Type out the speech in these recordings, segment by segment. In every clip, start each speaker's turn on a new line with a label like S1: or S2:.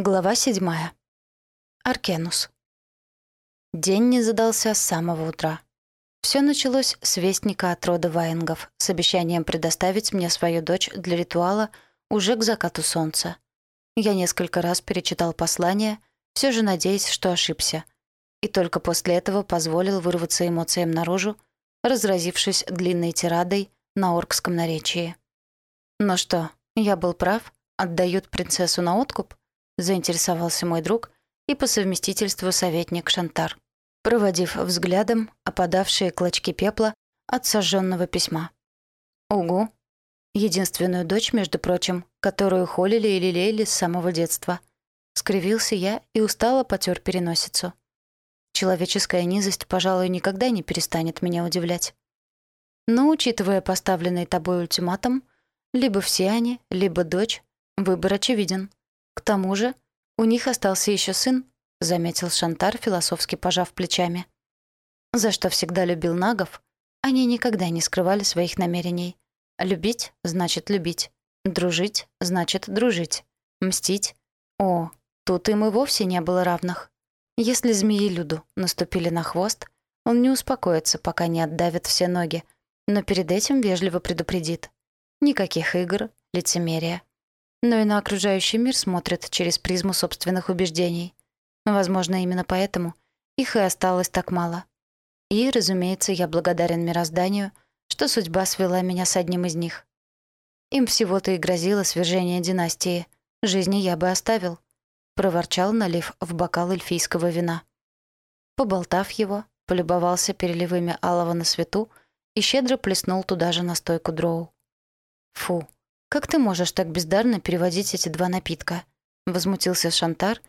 S1: Глава седьмая. Аркенус. День не задался с самого утра. Все началось с вестника от рода Ваенгов с обещанием предоставить мне свою дочь для ритуала уже к закату солнца. Я несколько раз перечитал послание, все же надеясь, что ошибся. И только после этого позволил вырваться эмоциям наружу, разразившись длинной тирадой на оркском наречии. «Ну что, я был прав? Отдают принцессу на откуп?» Заинтересовался мой друг и по совместительству советник Шантар, проводив взглядом опадавшие клочки пепла от сожженного письма. «Угу. Единственную дочь, между прочим, которую холили и лелеяли с самого детства». Скривился я и устало потер переносицу. Человеческая низость, пожалуй, никогда не перестанет меня удивлять. Но, учитывая поставленный тобой ультиматум, либо все они, либо дочь, выбор очевиден. К тому же у них остался еще сын, заметил Шантар, философски пожав плечами. За что всегда любил нагов, они никогда не скрывали своих намерений. Любить — значит любить. Дружить — значит дружить. Мстить — о, тут им и вовсе не было равных. Если змеи Люду наступили на хвост, он не успокоится, пока не отдавит все ноги, но перед этим вежливо предупредит. Никаких игр, лицемерия но и на окружающий мир смотрят через призму собственных убеждений. Возможно, именно поэтому их и осталось так мало. И, разумеется, я благодарен мирозданию, что судьба свела меня с одним из них. Им всего-то и грозило свержение династии. Жизни я бы оставил, проворчал, налив в бокал эльфийского вина. Поболтав его, полюбовался переливами алого на свету и щедро плеснул туда же настойку дроу. Фу, «Как ты можешь так бездарно переводить эти два напитка?» — возмутился Шантар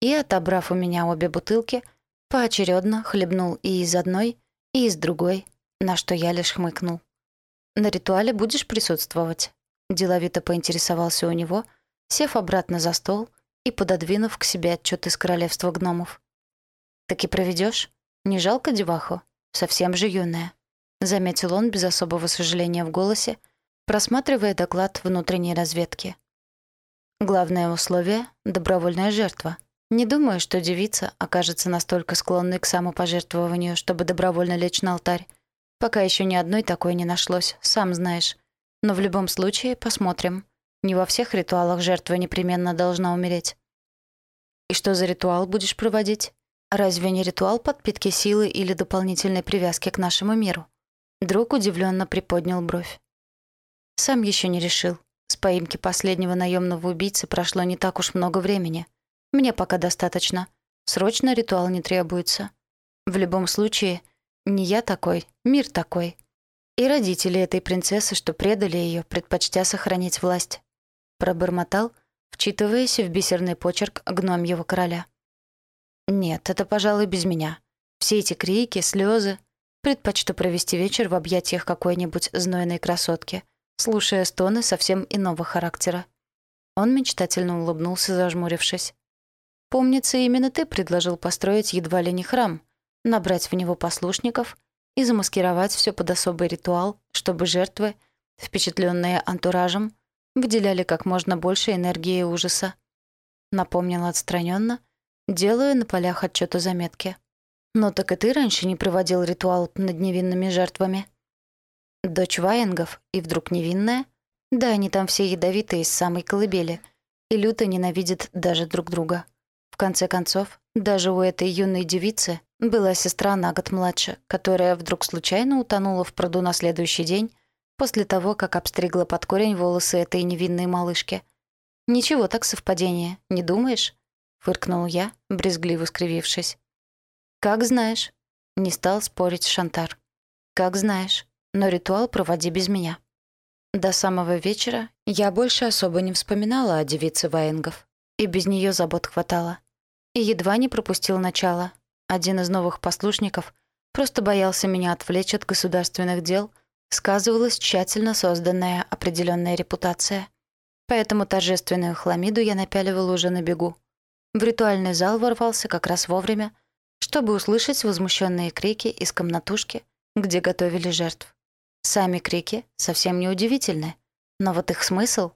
S1: и, отобрав у меня обе бутылки, поочередно хлебнул и из одной, и из другой, на что я лишь хмыкнул. «На ритуале будешь присутствовать?» — деловито поинтересовался у него, сев обратно за стол и пододвинув к себе отчет из королевства гномов. «Так и проведешь? Не жалко деваху? Совсем же юная», — заметил он без особого сожаления в голосе, просматривая доклад внутренней разведки. Главное условие — добровольная жертва. Не думаю, что девица окажется настолько склонной к самопожертвованию, чтобы добровольно лечь на алтарь. Пока еще ни одной такой не нашлось, сам знаешь. Но в любом случае посмотрим. Не во всех ритуалах жертва непременно должна умереть. И что за ритуал будешь проводить? Разве не ритуал подпитки силы или дополнительной привязки к нашему миру? Друг удивленно приподнял бровь. Сам еще не решил. С поимки последнего наемного убийцы прошло не так уж много времени. Мне пока достаточно. Срочно ритуал не требуется. В любом случае, не я такой, мир такой. И родители этой принцессы, что предали ее, предпочтя сохранить власть. Пробормотал, вчитываясь в бисерный почерк гномьего короля. Нет, это, пожалуй, без меня. Все эти крики, слезы. Предпочту провести вечер в объятиях какой-нибудь знойной красотки — слушая стоны совсем иного характера. Он мечтательно улыбнулся, зажмурившись. «Помнится, именно ты предложил построить едва ли не храм, набрать в него послушников и замаскировать все под особый ритуал, чтобы жертвы, впечатленные антуражем, выделяли как можно больше энергии и ужаса». Напомнила отстраненно, делая на полях отчета заметки. «Но так и ты раньше не проводил ритуал над невинными жертвами». Дочь Ваенгов и вдруг невинная? Да, они там все ядовитые из самой колыбели и люто ненавидят даже друг друга. В конце концов, даже у этой юной девицы была сестра на год младше, которая вдруг случайно утонула в пруду на следующий день после того, как обстригла под корень волосы этой невинной малышки. «Ничего так совпадение, не думаешь?» — фыркнул я, брезгливо скривившись. «Как знаешь», — не стал спорить Шантар. «Как знаешь» но ритуал проводи без меня. До самого вечера я больше особо не вспоминала о девице Ваенгов, и без нее забот хватало. И едва не пропустил начало. Один из новых послушников просто боялся меня отвлечь от государственных дел, сказывалась тщательно созданная определенная репутация. Поэтому торжественную хламиду я напяливала уже на бегу. В ритуальный зал ворвался как раз вовремя, чтобы услышать возмущенные крики из комнатушки, где готовили жертв. Сами крики совсем не удивительны, но вот их смысл...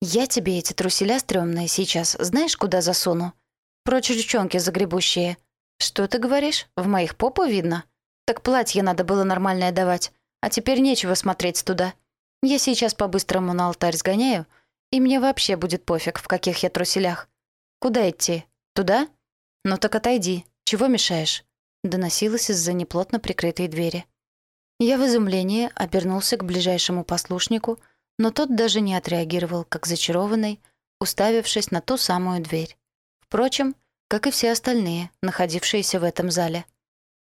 S1: «Я тебе эти труселя стрёмные сейчас знаешь, куда засуну? Прочь ручонки загребущие. Что ты говоришь? В моих попу видно? Так платье надо было нормальное давать, а теперь нечего смотреть туда. Я сейчас по-быстрому на алтарь сгоняю, и мне вообще будет пофиг, в каких я труселях. Куда идти? Туда? Ну так отойди. Чего мешаешь?» Доносилось из-за неплотно прикрытой двери. Я в изумлении обернулся к ближайшему послушнику, но тот даже не отреагировал, как зачарованный, уставившись на ту самую дверь. Впрочем, как и все остальные, находившиеся в этом зале.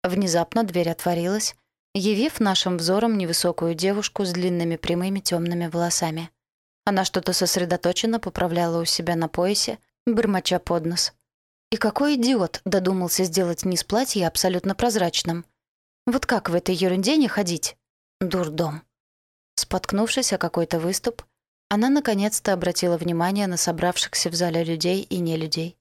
S1: Внезапно дверь отворилась, явив нашим взором невысокую девушку с длинными прямыми темными волосами. Она что-то сосредоточенно поправляла у себя на поясе, бормоча под нос. И какой идиот додумался сделать низ платья абсолютно прозрачным? Вот как в этой ерунде не ходить? Дурдом. Споткнувшись о какой-то выступ, она наконец-то обратила внимание на собравшихся в зале людей и не людей.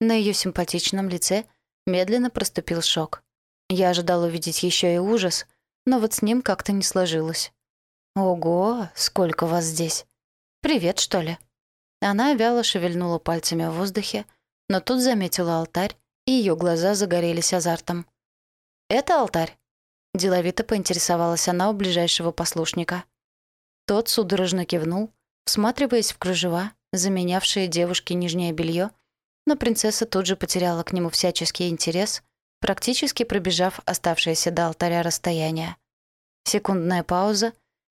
S1: На ее симпатичном лице медленно проступил шок. Я ожидал увидеть еще и ужас, но вот с ним как-то не сложилось. «Ого, сколько вас здесь! Привет, что ли?» Она вяло шевельнула пальцами в воздухе, но тут заметила алтарь, и ее глаза загорелись азартом. «Это алтарь?» Деловито поинтересовалась она у ближайшего послушника. Тот судорожно кивнул, всматриваясь в кружева, заменявшие девушке нижнее белье но принцесса тут же потеряла к нему всяческий интерес, практически пробежав оставшееся до алтаря расстояние. Секундная пауза,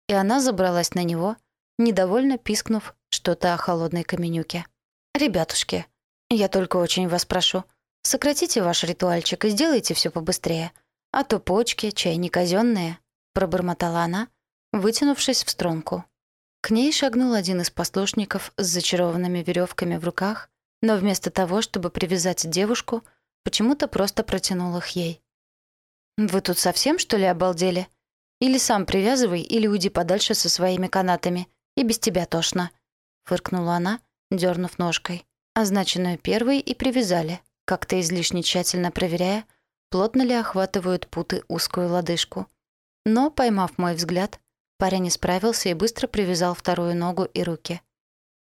S1: и она забралась на него, недовольно пискнув что-то о холодной каменюке. «Ребятушки, я только очень вас прошу, сократите ваш ритуальчик и сделайте все побыстрее, а то почки, чай не казенные», — пробормотала она, вытянувшись в струнку. К ней шагнул один из послушников с зачарованными веревками в руках но вместо того, чтобы привязать девушку, почему-то просто протянул их ей. «Вы тут совсем, что ли, обалдели? Или сам привязывай, или уйди подальше со своими канатами, и без тебя тошно», — фыркнула она, дернув ножкой. Означенную первой и привязали, как-то излишне тщательно проверяя, плотно ли охватывают путы узкую лодыжку. Но, поймав мой взгляд, парень исправился и быстро привязал вторую ногу и руки.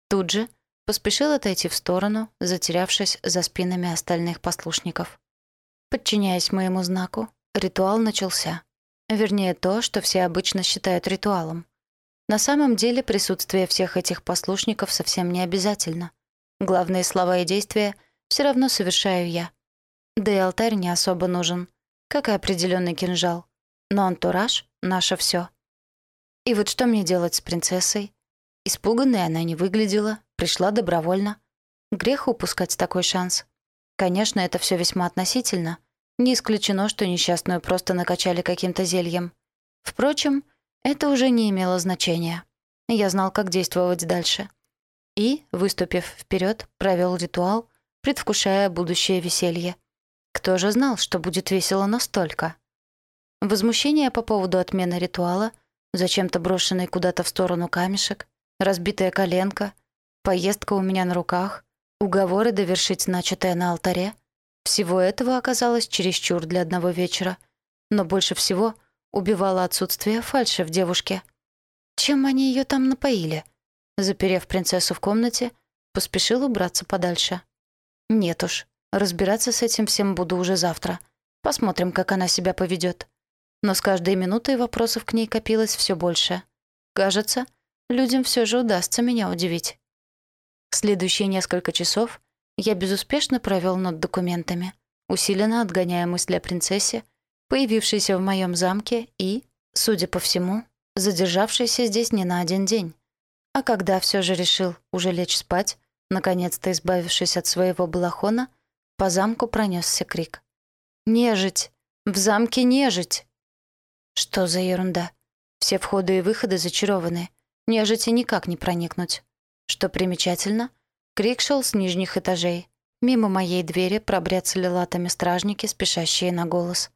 S1: Тут же Поспешил отойти в сторону, затерявшись за спинами остальных послушников. Подчиняясь моему знаку, ритуал начался. Вернее, то, что все обычно считают ритуалом. На самом деле присутствие всех этих послушников совсем не обязательно. Главные слова и действия все равно совершаю я. Да и алтарь не особо нужен, как и определенный кинжал. Но антураж — наше все. И вот что мне делать с принцессой? Испуганной она не выглядела, Пришла добровольно. Грех упускать такой шанс. Конечно, это все весьма относительно. Не исключено, что несчастную просто накачали каким-то зельем. Впрочем, это уже не имело значения. Я знал, как действовать дальше. И, выступив вперед, провел ритуал, предвкушая будущее веселье. Кто же знал, что будет весело настолько? Возмущение по поводу отмены ритуала, зачем-то брошенный куда-то в сторону камешек, разбитая коленка — Поездка у меня на руках, уговоры довершить начатое на алтаре. Всего этого оказалось чересчур для одного вечера. Но больше всего убивало отсутствие фальши в девушке. Чем они ее там напоили? Заперев принцессу в комнате, поспешил убраться подальше. Нет уж, разбираться с этим всем буду уже завтра. Посмотрим, как она себя поведет. Но с каждой минутой вопросов к ней копилось все больше. Кажется, людям все же удастся меня удивить. Следующие несколько часов я безуспешно провел над документами, усиленно отгоняя мысли о принцессе, появившейся в моем замке и, судя по всему, задержавшейся здесь не на один день. А когда все же решил уже лечь спать, наконец-то избавившись от своего балахона, по замку пронесся крик. «Нежить! В замке нежить!» Что за ерунда? Все входы и выходы зачарованы. Нежити никак не проникнуть. Что примечательно, крик шел с нижних этажей. Мимо моей двери пробряцали латами стражники, спешащие на голос.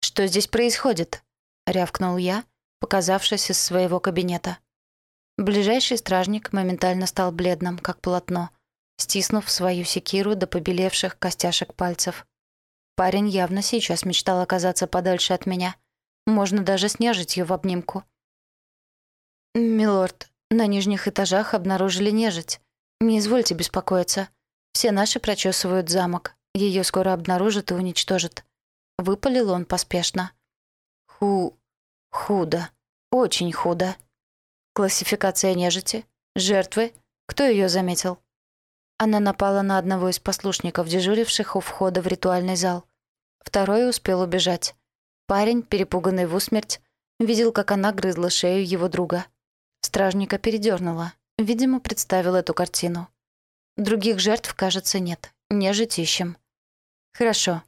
S1: «Что здесь происходит?» — рявкнул я, показавшись из своего кабинета. Ближайший стражник моментально стал бледным, как полотно, стиснув свою секиру до побелевших костяшек пальцев. Парень явно сейчас мечтал оказаться подальше от меня. Можно даже снежить ее в обнимку. «Милорд, На нижних этажах обнаружили нежить. Не извольте беспокоиться. Все наши прочесывают замок. Ее скоро обнаружат и уничтожат. Выпалил он поспешно. Ху... худо. Очень худо. Классификация нежити. Жертвы. Кто ее заметил? Она напала на одного из послушников, дежуривших у входа в ритуальный зал. Второй успел убежать. Парень, перепуганный в усмерть, видел, как она грызла шею его друга. Стражника передернула. Видимо, представил эту картину. Других жертв, кажется, нет. Нежить ищем. Хорошо.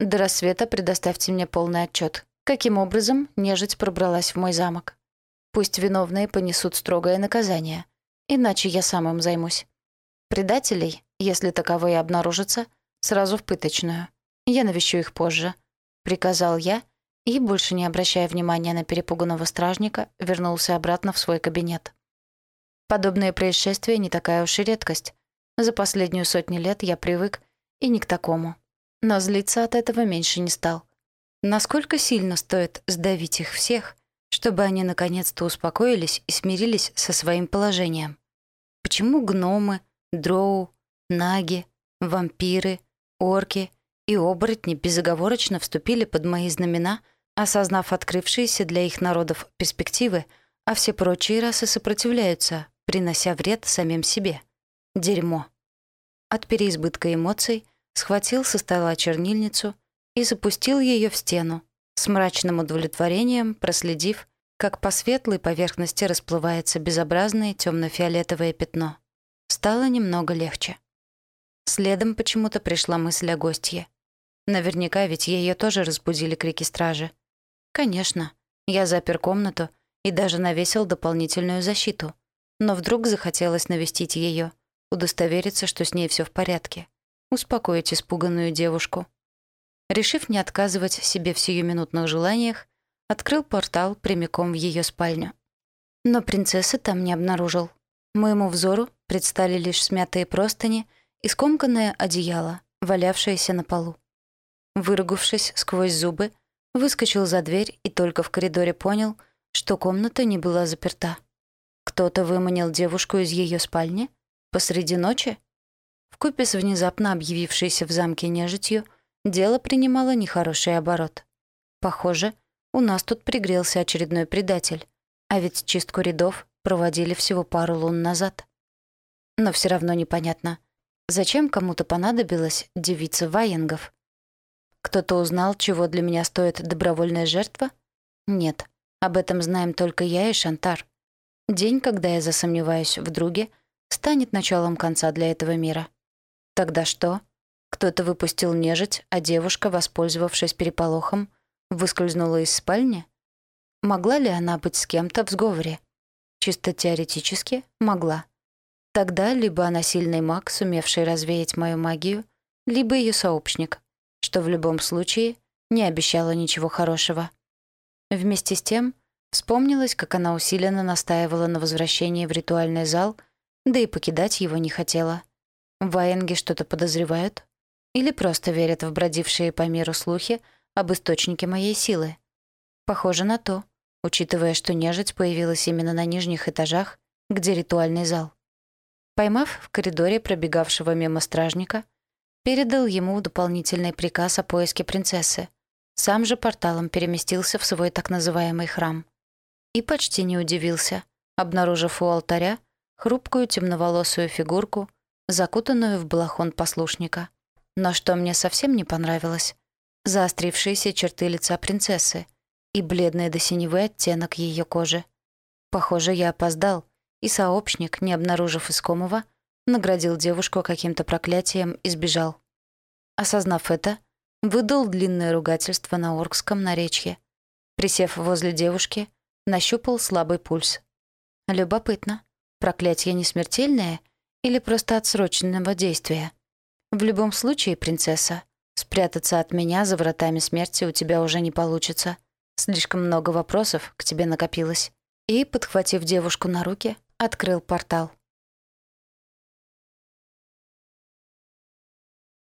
S1: До рассвета предоставьте мне полный отчет. Каким образом нежить пробралась в мой замок? Пусть виновные понесут строгое наказание. Иначе я сам им займусь. Предателей, если таковые обнаружатся, сразу в пыточную. Я навещу их позже. Приказал я и, больше не обращая внимания на перепуганного стражника, вернулся обратно в свой кабинет. Подобные происшествия не такая уж и редкость. За последнюю сотню лет я привык и не к такому. Но злиться от этого меньше не стал. Насколько сильно стоит сдавить их всех, чтобы они наконец-то успокоились и смирились со своим положением? Почему гномы, дроу, наги, вампиры, орки и оборотни безоговорочно вступили под мои знамена, осознав открывшиеся для их народов перспективы, а все прочие расы сопротивляются, принося вред самим себе. Дерьмо. От переизбытка эмоций схватил со стола чернильницу и запустил ее в стену, с мрачным удовлетворением проследив, как по светлой поверхности расплывается безобразное темно-фиолетовое пятно. Стало немного легче. Следом почему-то пришла мысль о гостье. Наверняка ведь ее тоже разбудили крики стражи. Конечно, я запер комнату и даже навесил дополнительную защиту — но вдруг захотелось навестить ее, удостовериться, что с ней все в порядке, успокоить испуганную девушку. Решив не отказывать себе в сиюминутных желаниях, открыл портал прямиком в ее спальню. Но принцессы там не обнаружил. Моему взору предстали лишь смятые простыни и скомканное одеяло, валявшееся на полу. Выругавшись сквозь зубы, выскочил за дверь и только в коридоре понял, что комната не была заперта. Кто-то выманил девушку из ее спальни? Посреди ночи? Вкупе с внезапно объявившейся в замке нежитью, дело принимало нехороший оборот. Похоже, у нас тут пригрелся очередной предатель, а ведь чистку рядов проводили всего пару лун назад. Но все равно непонятно, зачем кому-то понадобилась девица Ваенгов? Кто-то узнал, чего для меня стоит добровольная жертва? Нет, об этом знаем только я и Шантар. День, когда я засомневаюсь в друге, станет началом конца для этого мира. Тогда что? Кто-то выпустил нежить, а девушка, воспользовавшись переполохом, выскользнула из спальни? Могла ли она быть с кем-то в сговоре? Чисто теоретически могла. Тогда либо она сильный маг, сумевший развеять мою магию, либо ее сообщник, что в любом случае не обещало ничего хорошего. Вместе с тем, Вспомнилось, как она усиленно настаивала на возвращении в ритуальный зал, да и покидать его не хотела. Ваенги что-то подозревают? Или просто верят в бродившие по миру слухи об источнике моей силы? Похоже на то, учитывая, что нежить появилась именно на нижних этажах, где ритуальный зал. Поймав в коридоре пробегавшего мимо стражника, передал ему дополнительный приказ о поиске принцессы. Сам же порталом переместился в свой так называемый храм — и почти не удивился, обнаружив у алтаря хрупкую темноволосую фигурку, закутанную в балахон послушника. Но что мне совсем не понравилось — заострившиеся черты лица принцессы и бледный до синевы оттенок ее кожи. Похоже, я опоздал, и сообщник, не обнаружив искомого, наградил девушку каким-то проклятием и сбежал. Осознав это, выдал длинное ругательство на оркском наречье. Присев возле девушки, Нащупал слабый пульс. Любопытно, проклятие не смертельное или просто отсроченного действия? В любом случае, принцесса, спрятаться от меня за вратами смерти у тебя уже не получится. Слишком много вопросов к тебе накопилось. И, подхватив девушку на руки, открыл портал.